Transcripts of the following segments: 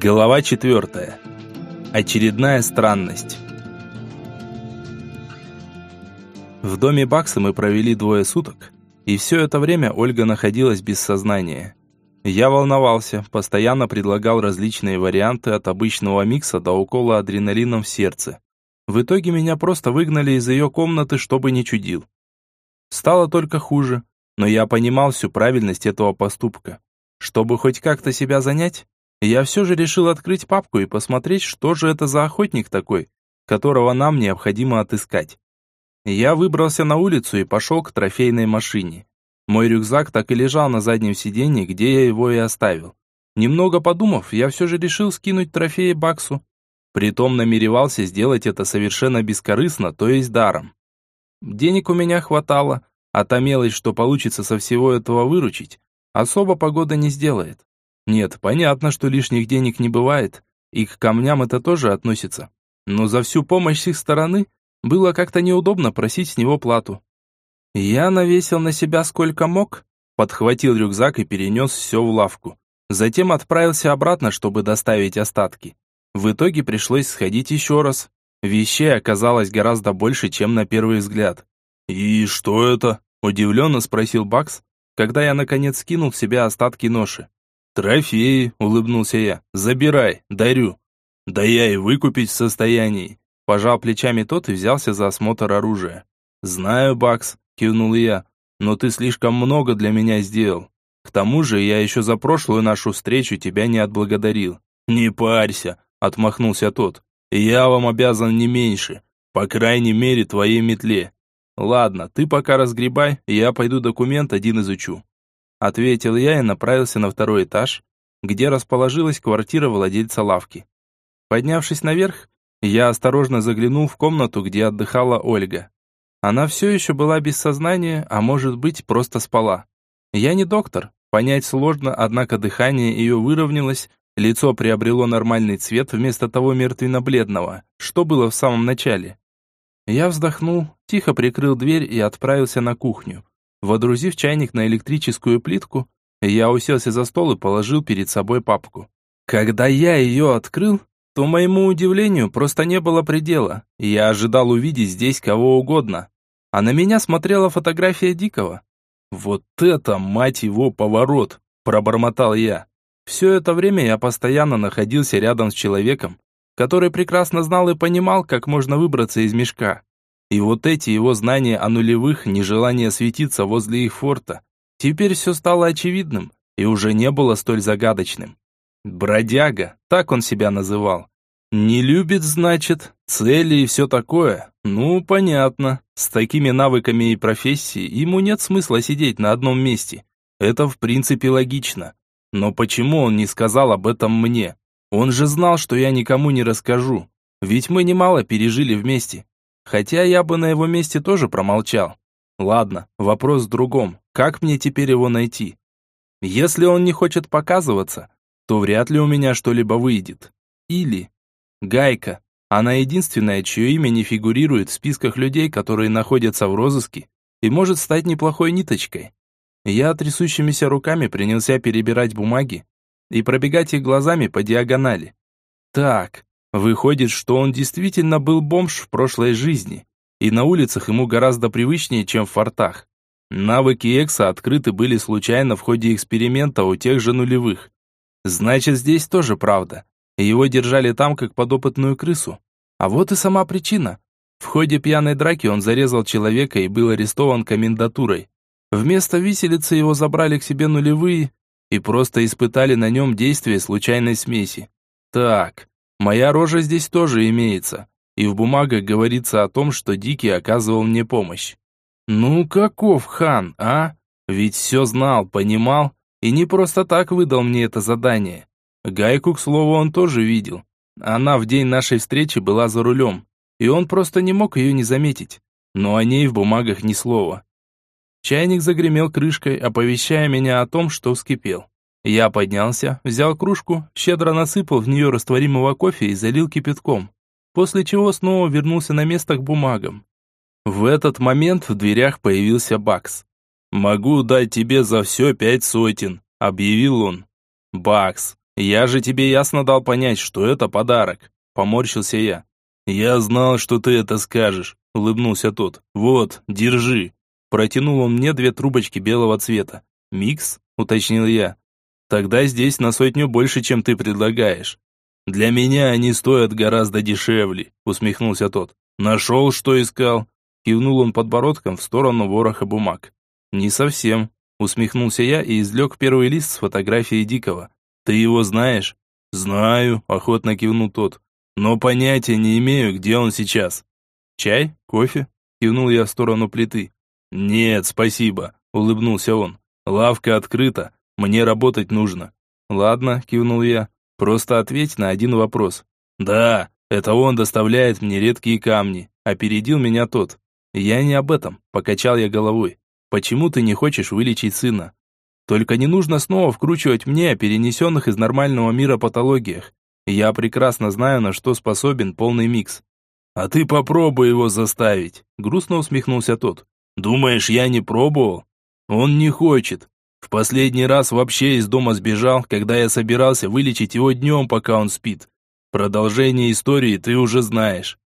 Глава четвертая. Очередная странность. В доме Бакса мы провели двое суток, и все это время Ольга находилась без сознания. Я волновался, постоянно предлагал различные варианты от обычного микса до укола адреналином в сердце. В итоге меня просто выгнали из ее комнаты, чтобы не чудил. Стало только хуже, но я понимал всю правильность этого поступка. Чтобы хоть как-то себя занять, я все же решил открыть папку и посмотреть, что же это за охотник такой, которого нам необходимо отыскать. Я выбрался на улицу и пошел к трофейной машине. Мой рюкзак так и лежал на заднем сиденье, где я его и оставил. Немного подумав, я все же решил скинуть трофеи Баксу. Притом намеревался сделать это совершенно бескорыстно, то есть даром. Денег у меня хватало, а та мелочь, что получится со всего этого выручить, особо погода не сделает. Нет, понятно, что лишних денег не бывает, и к камням это тоже относится. Но за всю помощь с их стороны было как-то неудобно просить с него плату. Я навесил на себя сколько мог, подхватил рюкзак и перенес все в лавку. Затем отправился обратно, чтобы доставить остатки. В итоге пришлось сходить еще раз. Вещей оказалось гораздо больше, чем на первый взгляд. «И что это?» – удивленно спросил Бакс, когда я наконец скинул в себя остатки ноши. «Трофеи», — улыбнулся я. «Забирай, дарю». «Да я и выкупить в состоянии». Пожал плечами тот и взялся за осмотр оружия. «Знаю, Бакс», — кивнул я, «но ты слишком много для меня сделал. К тому же я еще за прошлую нашу встречу тебя не отблагодарил». «Не парься», — отмахнулся тот. «Я вам обязан не меньше, по крайней мере, твоей метле». «Ладно, ты пока разгребай, я пойду документ один изучу». Ответил я и направился на второй этаж, где расположилась квартира владельца лавки. Поднявшись наверх, я осторожно заглянул в комнату, где отдыхала Ольга. Она все еще была без сознания, а может быть, просто спала. Я не доктор, понять сложно, однако дыхание ее выровнялось, лицо приобрело нормальный цвет вместо того мертвенно-бледного, что было в самом начале. Я вздохнул, тихо прикрыл дверь и отправился на кухню. Водрузив чайник на электрическую плитку, я уселся за стол и положил перед собой папку. Когда я ее открыл, то моему удивлению просто не было предела. Я ожидал увидеть здесь кого угодно. А на меня смотрела фотография Дикого. «Вот это, мать его, поворот!» – пробормотал я. Все это время я постоянно находился рядом с человеком, который прекрасно знал и понимал, как можно выбраться из мешка. И вот эти его знания о нулевых, нежелание светиться возле их форта, теперь все стало очевидным и уже не было столь загадочным. Бродяга, так он себя называл. Не любит, значит, цели и все такое. Ну, понятно. С такими навыками и профессией ему нет смысла сидеть на одном месте. Это в принципе логично. Но почему он не сказал об этом мне? Он же знал, что я никому не расскажу. Ведь мы немало пережили вместе. Хотя я бы на его месте тоже промолчал. Ладно, вопрос в другом. Как мне теперь его найти? Если он не хочет показываться, то вряд ли у меня что-либо выйдет. Или... Гайка. Она единственная, чье имя не фигурирует в списках людей, которые находятся в розыске, и может стать неплохой ниточкой. Я трясущимися руками принялся перебирать бумаги и пробегать их глазами по диагонали. Так, Выходит, что он действительно был бомж в прошлой жизни, и на улицах ему гораздо привычнее, чем в фортах. Навыки Экса открыты были случайно в ходе эксперимента у тех же нулевых. Значит, здесь тоже правда. Его держали там, как подопытную крысу. А вот и сама причина. В ходе пьяной драки он зарезал человека и был арестован комендатурой. Вместо виселицы его забрали к себе нулевые и просто испытали на нем действие случайной смеси. Так, Моя рожа здесь тоже имеется, и в бумагах говорится о том, что Дикий оказывал мне помощь. Ну каков хан, а? Ведь все знал, понимал, и не просто так выдал мне это задание. Гайку, к слову, он тоже видел. Она в день нашей встречи была за рулем, и он просто не мог ее не заметить. Но о ней в бумагах ни слова. Чайник загремел крышкой, оповещая меня о том, что вскипел. Я поднялся, взял кружку, щедро насыпал в нее растворимого кофе и залил кипятком, после чего снова вернулся на место к бумагам. В этот момент в дверях появился Бакс. «Могу дать тебе за все пять сотен», — объявил он. «Бакс, Я же тебе ясно дал понять, что это подарок. Поморщился я. Я знал, что ты это скажешь, улыбнулся тот. Вот, держи. Протянул он мне две трубочки белого цвета. Микс, уточнил я. Тогда здесь на сотню больше, чем ты предлагаешь. Для меня они стоят гораздо дешевле, усмехнулся тот. Нашел, что искал. Кивнул он подбородком в сторону вороха бумаг. Не совсем, усмехнулся я и извлек первый лист с фотографией Дикого. Ты его знаешь? Знаю, охотно кивнул тот. Но понятия не имею, где он сейчас. Чай? Кофе? Кивнул я в сторону плиты. Нет, спасибо, улыбнулся он. Лавка открыта, мне работать нужно. Ладно, кивнул я. Просто ответь на один вопрос. Да, это он доставляет мне редкие камни. Опередил меня тот. Я не об этом, покачал я головой. Почему ты не хочешь вылечить сына? Только не нужно снова вкручивать мне о перенесенных из нормального мира патологиях. Я прекрасно знаю, на что способен полный микс. А ты попробуй его заставить, грустно усмехнулся тот. Думаешь, я не пробовал? Он не хочет. В последний раз вообще из дома сбежал, когда я собирался вылечить его днем, пока он спит. Продолжение истории ты уже знаешь.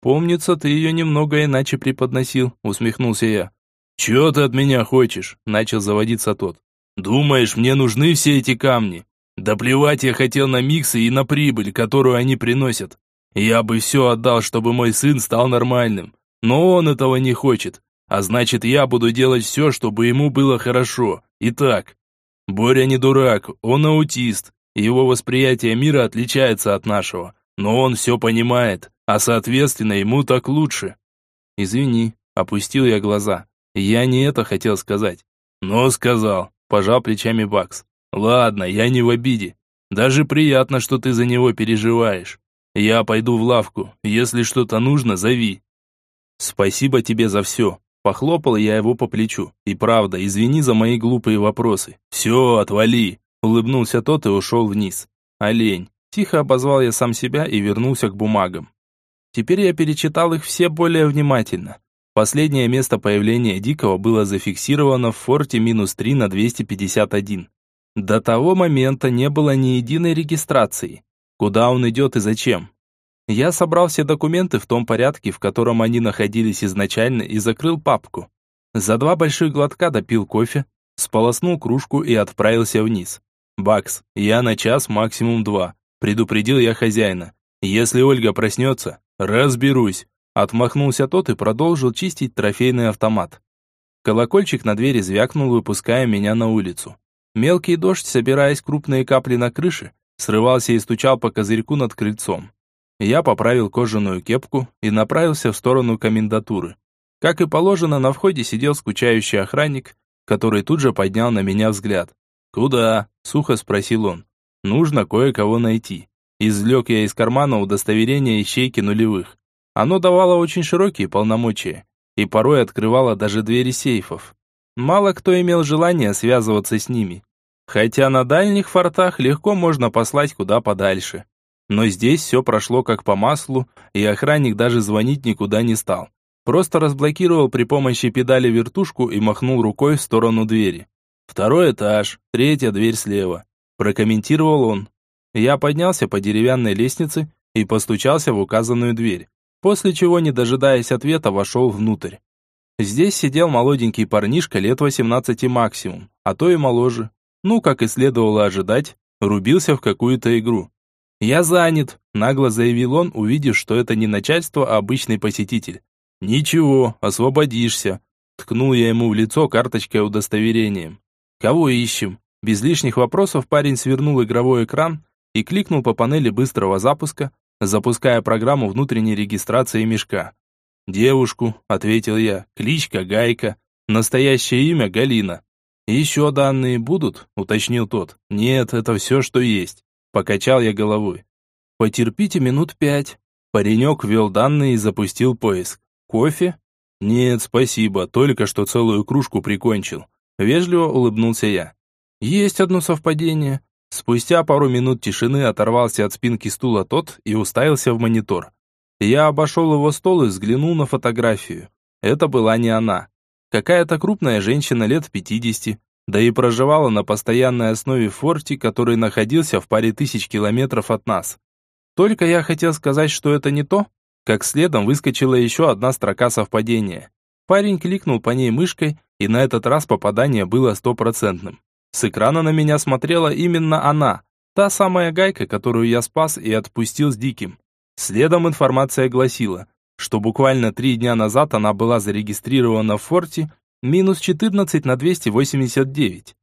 Помнится, ты ее немного иначе преподносил, усмехнулся я. Чего ты от меня хочешь? Начал заводиться тот. Думаешь, мне нужны все эти камни? Да плевать я хотел на миксы и на прибыль, которую они приносят. Я бы все отдал, чтобы мой сын стал нормальным. Но он этого не хочет. А значит, я буду делать все, чтобы ему было хорошо. Итак, Боря не дурак, он аутист. Его восприятие мира отличается от нашего. Но он все понимает, а соответственно ему так лучше. Извини, опустил я глаза. Я не это хотел сказать. Но сказал, пожал плечами Бакс. Ладно, я не в обиде. Даже приятно, что ты за него переживаешь. Я пойду в лавку. Если что-то нужно, зови. Спасибо тебе за все. Похлопал я его по плечу. И правда, извини за мои глупые вопросы. Все, отвали. Улыбнулся тот и ушел вниз. Олень. Тихо обозвал я сам себя и вернулся к бумагам. Теперь я перечитал их все более внимательно. Последнее место появления Дикого было зафиксировано в форте минус 3 на 251. До того момента не было ни единой регистрации. Куда он идет и зачем? Я собрал все документы в том порядке, в котором они находились изначально, и закрыл папку. За два больших глотка допил кофе, сполоснул кружку и отправился вниз. «Бакс, я на час, максимум два», – предупредил я хозяина. «Если Ольга проснется, разберусь». Отмахнулся тот и продолжил чистить трофейный автомат. Колокольчик на двери звякнул, выпуская меня на улицу. Мелкий дождь, собираясь крупные капли на крыше, срывался и стучал по козырьку над крыльцом. Я поправил кожаную кепку и направился в сторону комендатуры. Как и положено, на входе сидел скучающий охранник, который тут же поднял на меня взгляд. «Куда?» – сухо спросил он. «Нужно кое-кого найти». Извлек я из кармана удостоверение ищейки нулевых. Оно давало очень широкие полномочия и порой открывало даже двери сейфов. Мало кто имел желание связываться с ними. Хотя на дальних фортах легко можно послать куда подальше. Но здесь все прошло как по маслу, и охранник даже звонить никуда не стал. Просто разблокировал при помощи педали вертушку и махнул рукой в сторону двери. «Второй этаж, третья дверь слева», – прокомментировал он. Я поднялся по деревянной лестнице и постучался в указанную дверь, после чего, не дожидаясь ответа, вошел внутрь. Здесь сидел молоденький парнишка лет 18 максимум, а то и моложе. Ну, как и следовало ожидать, рубился в какую-то игру. «Я занят», – нагло заявил он, увидев, что это не начальство, а обычный посетитель. «Ничего, освободишься», – ткнул я ему в лицо карточкой удостоверением. «Кого ищем?» Без лишних вопросов парень свернул игровой экран и кликнул по панели быстрого запуска, запуская программу внутренней регистрации мешка. «Девушку», – ответил я, – «кличка Гайка, настоящее имя Галина». «Еще данные будут?» – уточнил тот. «Нет, это все, что есть». Покачал я головой. Потерпите минут пять. Паренек ввел данные и запустил поиск. Кофе? Нет, спасибо, только что целую кружку прикончил. Вежливо улыбнулся я. Есть одно совпадение. Спустя пару минут тишины оторвался от спинки стула тот и уставился в монитор. Я обошел его стол и взглянул на фотографию. Это была не она. Какая-то крупная женщина лет 50, да и проживала на постоянной основе в форте, который находился в паре тысяч километров от нас. Только я хотел сказать, что это не то, как следом выскочила еще одна строка совпадения. Парень кликнул по ней мышкой, и на этот раз попадание было стопроцентным. С экрана на меня смотрела именно она, та самая гайка, которую я спас и отпустил с Диким. Следом информация гласила, что буквально три дня назад она была зарегистрирована в форте минус 14 на 289.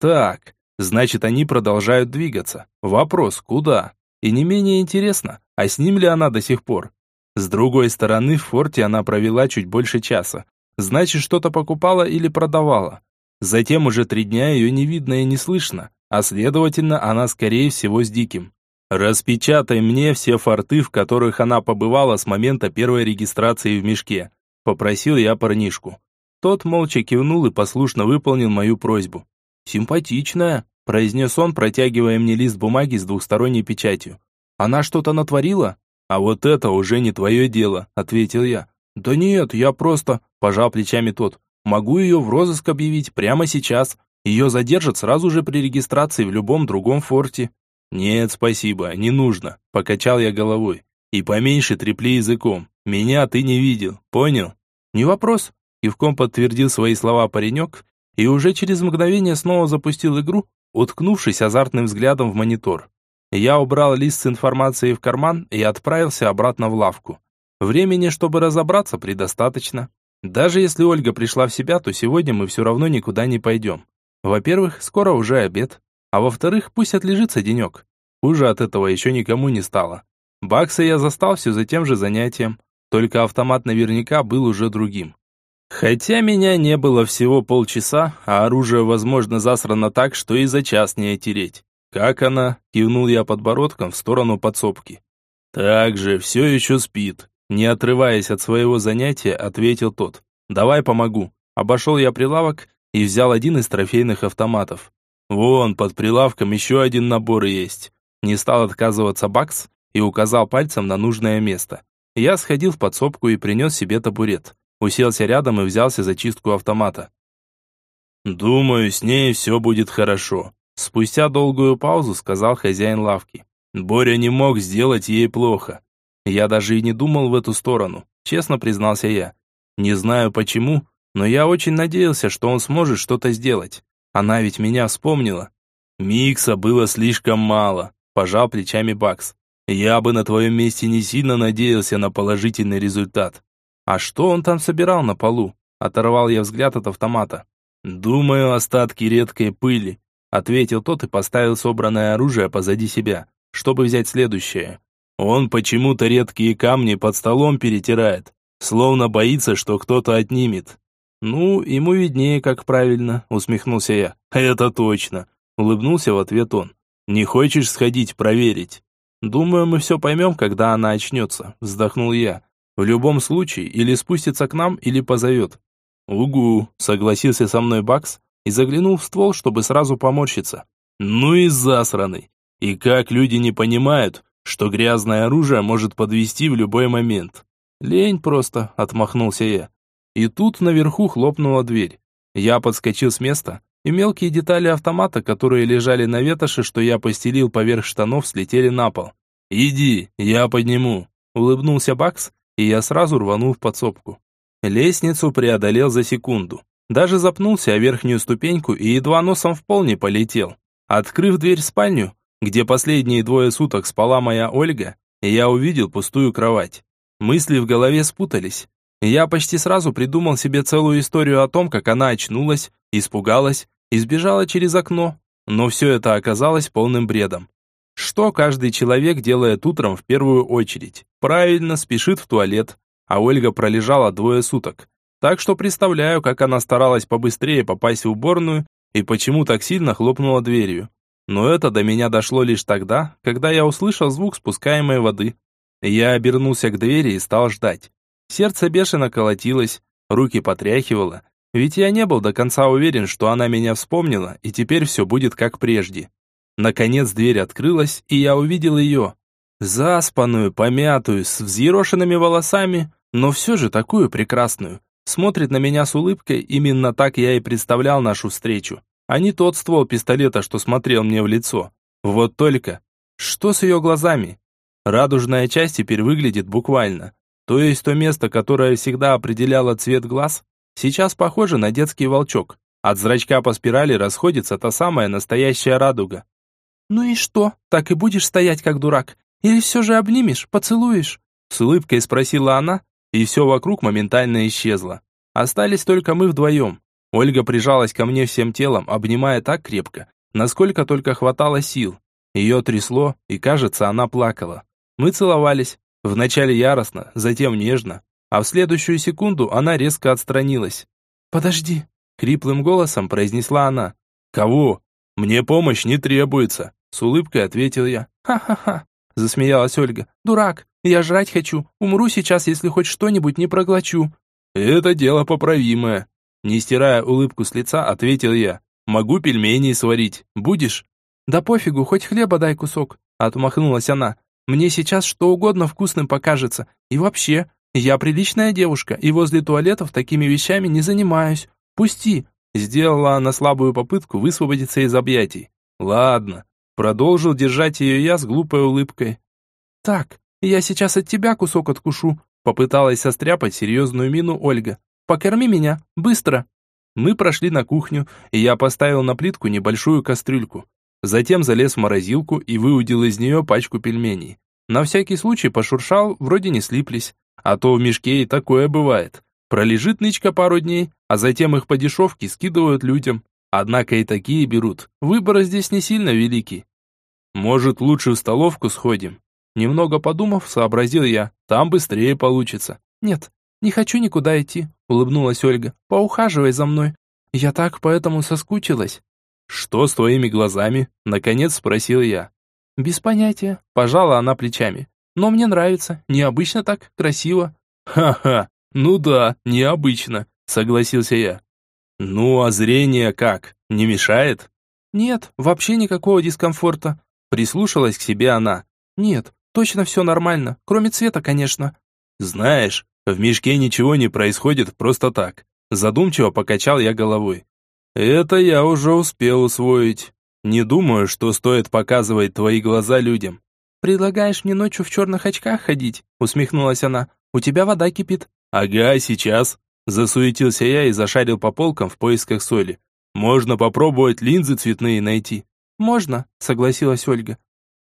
Так, значит они продолжают двигаться. Вопрос, куда? И не менее интересно, а с ним ли она до сих пор? С другой стороны, в форте она провела чуть больше часа. Значит, что-то покупала или продавала. Затем уже три дня ее не видно и не слышно, а следовательно, она скорее всего с Диким. «Распечатай мне все форты, в которых она побывала с момента первой регистрации в мешке», – попросил я парнишку. Тот молча кивнул и послушно выполнил мою просьбу. «Симпатичная», – произнес он, протягивая мне лист бумаги с двухсторонней печатью. «Она что-то натворила?» «А вот это уже не твое дело», – ответил я. «Да нет, я просто...» – пожал плечами тот. «Могу ее в розыск объявить прямо сейчас. Ее задержат сразу же при регистрации в любом другом форте». «Нет, спасибо, не нужно», – покачал я головой. «И поменьше трепли языком. Меня ты не видел, понял?» «Не вопрос», – кивком подтвердил свои слова паренек и уже через мгновение снова запустил игру, уткнувшись азартным взглядом в монитор. Я убрал лист с информацией в карман и отправился обратно в лавку. Времени, чтобы разобраться, предостаточно. Даже если Ольга пришла в себя, то сегодня мы все равно никуда не пойдем. Во-первых, скоро уже обед. А во-вторых, пусть отлежится денек. Хуже от этого еще никому не стало. Бакса я застал все за тем же занятием, только автомат наверняка был уже другим. Хотя меня не было всего полчаса, а оружие, возможно, засрано так, что и за час не отереть. «Как она?» – кивнул я подбородком в сторону подсобки. «Так же, все еще спит», – не отрываясь от своего занятия, ответил тот. «Давай помогу». Обошел я прилавок и взял один из трофейных автоматов. Вон, под прилавком еще один набор есть. Не стал отказываться Бакс и указал пальцем на нужное место. Я сходил в подсобку и принес себе табурет. Уселся рядом и взялся за чистку автомата. «Думаю, с ней все будет хорошо», Спустя долгую паузу сказал хозяин лавки. Боря не мог сделать ей плохо. Я даже и не думал в эту сторону, честно признался я. Не знаю почему, но я очень надеялся, что он сможет что-то сделать. Она ведь меня вспомнила. Микса было слишком мало, пожал плечами Бакс. Я бы на твоем месте не сильно надеялся на положительный результат. А что он там собирал на полу? Оторвал я взгляд от автомата. Думаю, остатки редкой пыли, ответил тот и поставил собранное оружие позади себя, чтобы взять следующее. Он почему-то редкие камни под столом перетирает, словно боится, что кто-то отнимет. «Ну, ему виднее, как правильно», — усмехнулся я. «Это точно», — улыбнулся в ответ он. «Не хочешь сходить проверить?» «Думаю, мы все поймем, когда она очнется», — вздохнул я. «В любом случае, или спустится к нам, или позовет». «Угу», — согласился со мной Бакс и заглянул в ствол, чтобы сразу поморщиться. «Ну и засраный! И как люди не понимают, что грязное оружие может подвести в любой момент?» «Лень просто», — отмахнулся я. И тут наверху хлопнула дверь. Я подскочил с места, и мелкие детали автомата, которые лежали на ветоши, что я постелил поверх штанов, слетели на пол. «Иди, я подниму», — улыбнулся Бакс, и я сразу рванул в подсобку. Лестницу преодолел за секунду. Даже запнулся о верхнюю ступеньку и едва носом в пол не полетел. Открыв дверь в спальню, где последние двое суток спала моя Ольга, я увидел пустую кровать. Мысли в голове спутались. Я почти сразу придумал себе целую историю о том, как она очнулась, испугалась и сбежала через окно. Но все это оказалось полным бредом. Что каждый человек делает утром в первую очередь? Правильно, спешит в туалет. А Ольга пролежала двое суток. Так что представляю, как она старалась побыстрее попасть в уборную и почему так сильно хлопнула дверью. Но это до меня дошло лишь тогда, когда я услышал звук спускаемой воды. Я обернулся к двери и стал ждать. Сердце бешено колотилось, руки потряхивало, ведь я не был до конца уверен, что она меня вспомнила, и теперь все будет как прежде. Наконец дверь открылась, и я увидел ее. Заспанную, помятую, с взъерошенными волосами, но все же такую прекрасную. Смотрит на меня с улыбкой, именно так я и представлял нашу встречу. а не тот ствол пистолета, что смотрел мне в лицо. Вот только, что с ее глазами? Радужная часть теперь выглядит буквально. То есть то место, которое всегда определяло цвет глаз, сейчас похоже на детский волчок. От зрачка по спирали расходится та самая настоящая радуга. «Ну и что, так и будешь стоять как дурак? Или все же обнимешь, поцелуешь?» С улыбкой спросила она, и все вокруг моментально исчезло. Остались только мы вдвоем. Ольга прижалась ко мне всем телом, обнимая так крепко, насколько только хватало сил. Ее трясло, и, кажется, она плакала. Мы целовались, вначале яростно, затем нежно, а в следующую секунду она резко отстранилась. «Подожди», — хриплым голосом произнесла она. «Кого? Мне помощь не требуется», — с улыбкой ответил я. «Ха-ха-ха», — засмеялась Ольга. «Дурак, я жрать хочу, умру сейчас, если хоть что-нибудь не проглочу». «Это дело поправимое», — не стирая улыбку с лица, ответил я. «Могу пельмени сварить. Будешь?» «Да пофигу, хоть хлеба дай кусок», — отмахнулась она. «Мне сейчас что угодно вкусным покажется. И вообще, я приличная девушка, и возле туалетов такими вещами не занимаюсь. Пусти!» Сделала она слабую попытку высвободиться из объятий. «Ладно», — продолжил держать ее я с глупой улыбкой. «Так, я сейчас от тебя кусок откушу», — попыталась состряпать серьезную мину Ольга. «Покорми меня, быстро!» Мы прошли на кухню, и я поставил на плитку небольшую кастрюльку. Затем залез в морозилку и выудил из нее пачку пельменей. На всякий случай пошуршал, вроде не слиплись. А то в мешке и такое бывает. Пролежит нычка пару дней, а затем их по дешевке скидывают людям. Однако и такие берут. Выбор здесь не сильно великий. Может, лучше в столовку сходим? Немного подумав, сообразил я. Там быстрее получится. Нет, не хочу никуда идти, улыбнулась Ольга. Поухаживай за мной. Я так поэтому соскучилась. «Что с твоими глазами?» – наконец спросил я. «Без понятия», – пожала она плечами. «Но мне нравится, необычно так, красиво». «Ха-ха, ну да, необычно», – согласился я. «Ну, а зрение как, не мешает?» «Нет, вообще никакого дискомфорта», – прислушалась к себе она. «Нет, точно все нормально, кроме цвета, конечно». «Знаешь, в мешке ничего не происходит просто так», – задумчиво покачал я головой. Это я уже успел усвоить. Не думаю, что стоит показывать твои глаза людям. Предлагаешь мне ночью в черных очках ходить? Усмехнулась она. У тебя вода кипит. Ага, сейчас. Засуетился я и зашарил по полкам в поисках соли. Можно попробовать линзы цветные найти. Можно, согласилась Ольга.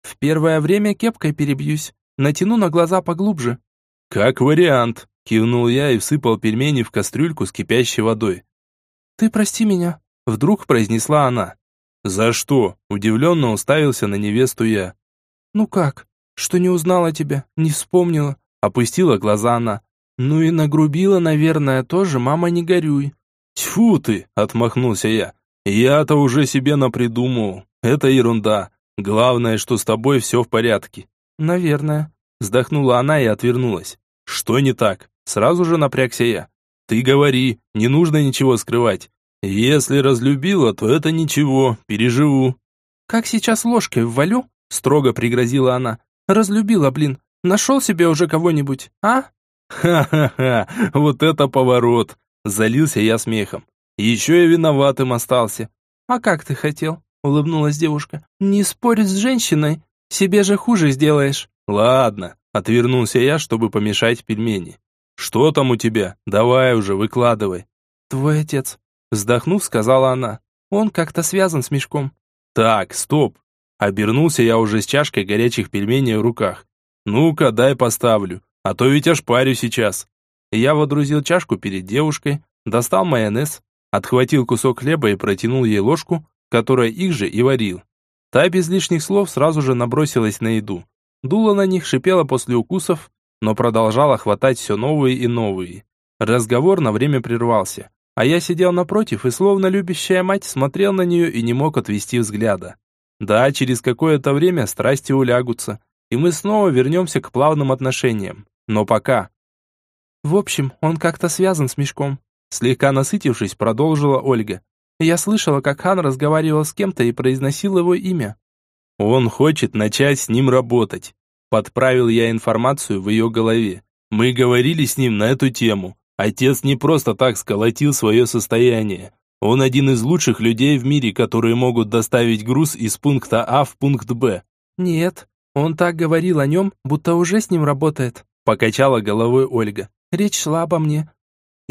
В первое время кепкой перебьюсь. Натяну на глаза поглубже. Как вариант, кивнул я и всыпал пельмени в кастрюльку с кипящей водой. «Ты прости меня», — вдруг произнесла она. «За что?» — удивленно уставился на невесту я. «Ну как? Что не узнала тебя, не вспомнила?» Опустила глаза она. «Ну и нагрубила, наверное, тоже, мама, не горюй». «Тьфу ты!» — отмахнулся я. «Я-то уже себе напридумывал. Это ерунда. Главное, что с тобой все в порядке». «Наверное», — вздохнула она и отвернулась. «Что не так?» Сразу же напрягся я. Ты говори, не нужно ничего скрывать. Если разлюбила, то это ничего, переживу. Как сейчас ложкой ввалю? Строго пригрозила она. Разлюбила, блин. Нашел себе уже кого-нибудь, а? Ха-ха-ха, вот это поворот. Залился я смехом. Еще и виноватым остался. А как ты хотел? Улыбнулась девушка. Не спорь с женщиной, себе же хуже сделаешь. Ладно, отвернулся я, чтобы помешать пельмени. «Что там у тебя? Давай уже, выкладывай». «Твой отец», вздохнув, сказала она. «Он как-то связан с мешком». «Так, стоп». Обернулся я уже с чашкой горячих пельменей в руках. «Ну-ка, дай поставлю, а то ведь аж парю сейчас». Я водрузил чашку перед девушкой, достал майонез, отхватил кусок хлеба и протянул ей ложку, которая их же и варил. Та без лишних слов сразу же набросилась на еду. Дула на них, шипела после укусов, но продолжала хватать все новые и новые. Разговор на время прервался, а я сидел напротив и, словно любящая мать, смотрел на нее и не мог отвести взгляда. Да, через какое-то время страсти улягутся, и мы снова вернемся к плавным отношениям. Но пока... В общем, он как-то связан с мешком. Слегка насытившись, продолжила Ольга. Я слышала, как Хан разговаривал с кем-то и произносил его имя. Он хочет начать с ним работать. Подправил я информацию в ее голове. Мы говорили с ним на эту тему. Отец не просто так сколотил свое состояние. Он один из лучших людей в мире, которые могут доставить груз из пункта А в пункт Б. Нет, он так говорил о нем, будто уже с ним работает. Покачала головой Ольга. Речь шла обо мне.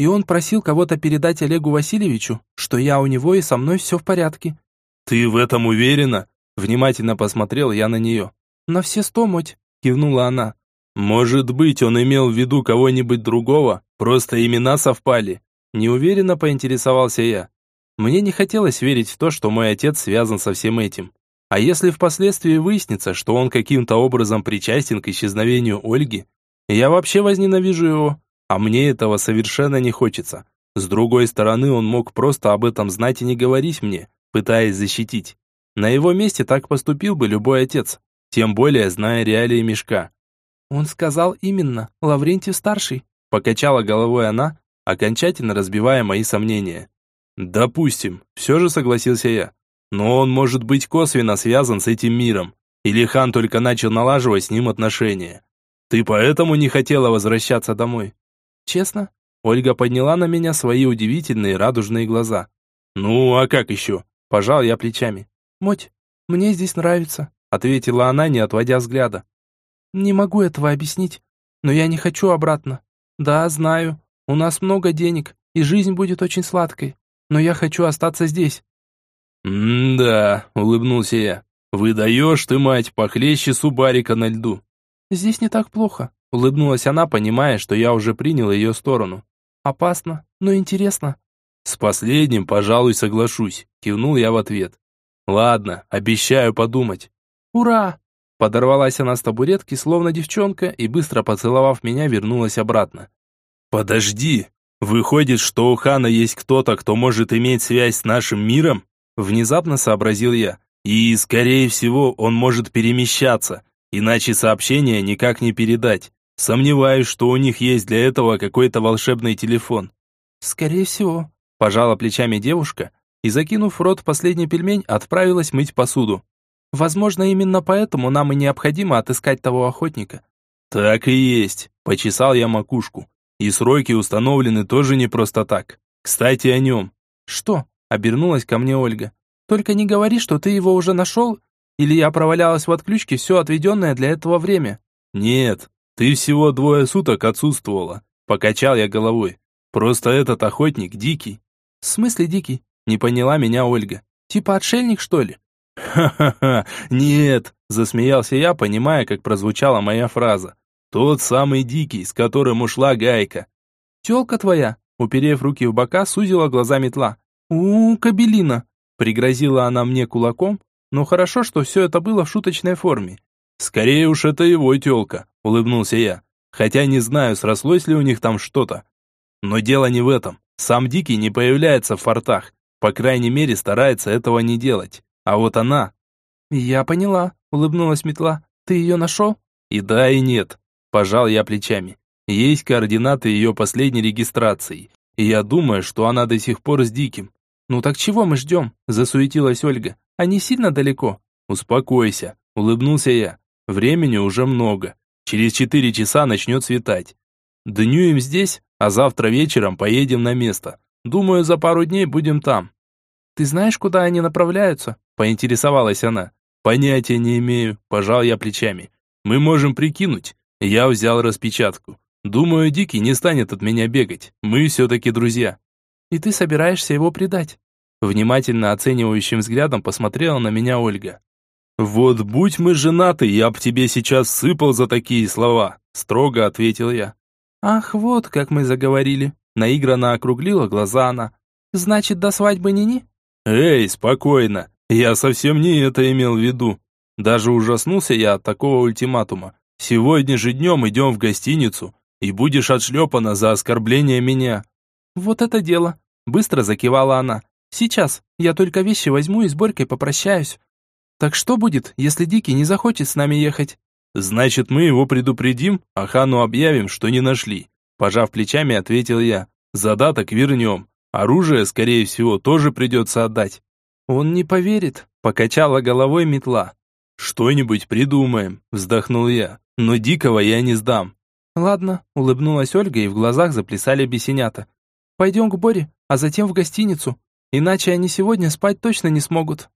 И он просил кого-то передать Олегу Васильевичу, что я у него и со мной все в порядке. Ты в этом уверена? Внимательно посмотрел я на нее. На все сто, моть, кивнула она. Может быть, он имел в виду кого-нибудь другого, просто имена совпали. Неуверенно поинтересовался я. Мне не хотелось верить в то, что мой отец связан со всем этим. А если впоследствии выяснится, что он каким-то образом причастен к исчезновению Ольги, я вообще возненавижу его, а мне этого совершенно не хочется. С другой стороны, он мог просто об этом знать и не говорить мне, пытаясь защитить. На его месте так поступил бы любой отец, тем более зная реалии мешка. Он сказал именно, Лаврентий-старший, покачала головой она, окончательно разбивая мои сомнения. Допустим, все же согласился я. Но он может быть косвенно связан с этим миром. Или хан только начал налаживать с ним отношения. Ты поэтому не хотела возвращаться домой? Честно? Ольга подняла на меня свои удивительные радужные глаза. Ну, а как еще? Пожал я плечами. Моть, мне здесь нравится, ответила она, не отводя взгляда. Не могу этого объяснить, но я не хочу обратно. Да, знаю, у нас много денег, и жизнь будет очень сладкой но я хочу остаться здесь». «М-да», — улыбнулся я. «Выдаешь ты, мать, похлеще субарика на льду». «Здесь не так плохо», — улыбнулась она, понимая, что я уже принял ее сторону. «Опасно, но интересно». «С последним, пожалуй, соглашусь», — кивнул я в ответ. «Ладно, обещаю подумать». «Ура!» Подорвалась она с табуретки, словно девчонка, и, быстро поцеловав меня, вернулась обратно. «Подожди!» Выходит, что у Хана есть кто-то, кто может иметь связь с нашим миром? Внезапно сообразил я. И, скорее всего, он может перемещаться, иначе сообщение никак не передать. Сомневаюсь, что у них есть для этого какой-то волшебный телефон. Скорее всего, пожала плечами девушка и, закинув в рот последний пельмень, отправилась мыть посуду. Возможно, именно поэтому нам и необходимо отыскать того охотника. Так и есть, почесал я макушку. И сроки установлены тоже не просто так. Кстати, о нем. Что? Обернулась ко мне Ольга. Только не говори, что ты его уже нашел, или я провалялась в отключке все отведенное для этого время. Нет, ты всего двое суток отсутствовала. Покачал я головой. Просто этот охотник дикий. В смысле дикий? Не поняла меня Ольга. Типа отшельник, что ли? «Ха-ха-ха, нет!» – засмеялся я, понимая, как прозвучала моя фраза. Тот самый дикий, с которым ушла гайка. Тёлка твоя, уперев руки в бока, сузила глаза метла. у, -у кабелина!» Пригрозила она мне кулаком, но хорошо, что все это было в шуточной форме. «Скорее уж это его тёлка», — улыбнулся я. «Хотя не знаю, срослось ли у них там что-то. Но дело не в этом. Сам Дикий не появляется в фортах. По крайней мере, старается этого не делать. А вот она...» «Я поняла», — улыбнулась метла. «Ты ее нашел?» «И да, и нет. Пожал я плечами. Есть координаты ее последней регистрации. И я думаю, что она до сих пор с Диким. «Ну так чего мы ждем?» – засуетилась Ольга. «Они сильно далеко?» «Успокойся», – улыбнулся я. «Времени уже много. Через четыре часа начнет светать. Днюем здесь, а завтра вечером поедем на место. Думаю, за пару дней будем там». «Ты знаешь, куда они направляются?» – поинтересовалась она. «Понятия не имею», – пожал я плечами. «Мы можем прикинуть. Я взял распечатку. Думаю, Дикий не станет от меня бегать. Мы все-таки друзья. И ты собираешься его предать? Внимательно оценивающим взглядом посмотрела на меня Ольга. «Вот будь мы женаты, я б тебе сейчас сыпал за такие слова», строго ответил я. «Ах, вот как мы заговорили», наигранно округлила глаза она. «Значит, до свадьбы ни-ни?» «Эй, спокойно, я совсем не это имел в виду». Даже ужаснулся я от такого ультиматума. Сегодня же днем идем в гостиницу, и будешь отшлепана за оскорбление меня». «Вот это дело!» – быстро закивала она. «Сейчас, я только вещи возьму и с Борькой попрощаюсь. Так что будет, если Дикий не захочет с нами ехать?» «Значит, мы его предупредим, а Хану объявим, что не нашли». Пожав плечами, ответил я. «Задаток вернем. Оружие, скорее всего, тоже придется отдать». «Он не поверит», – покачала головой метла. «Что-нибудь придумаем», – вздохнул я но дикого я не сдам. Ладно, улыбнулась Ольга, и в глазах заплясали бесенята. Пойдем к Боре, а затем в гостиницу. Иначе они сегодня спать точно не смогут.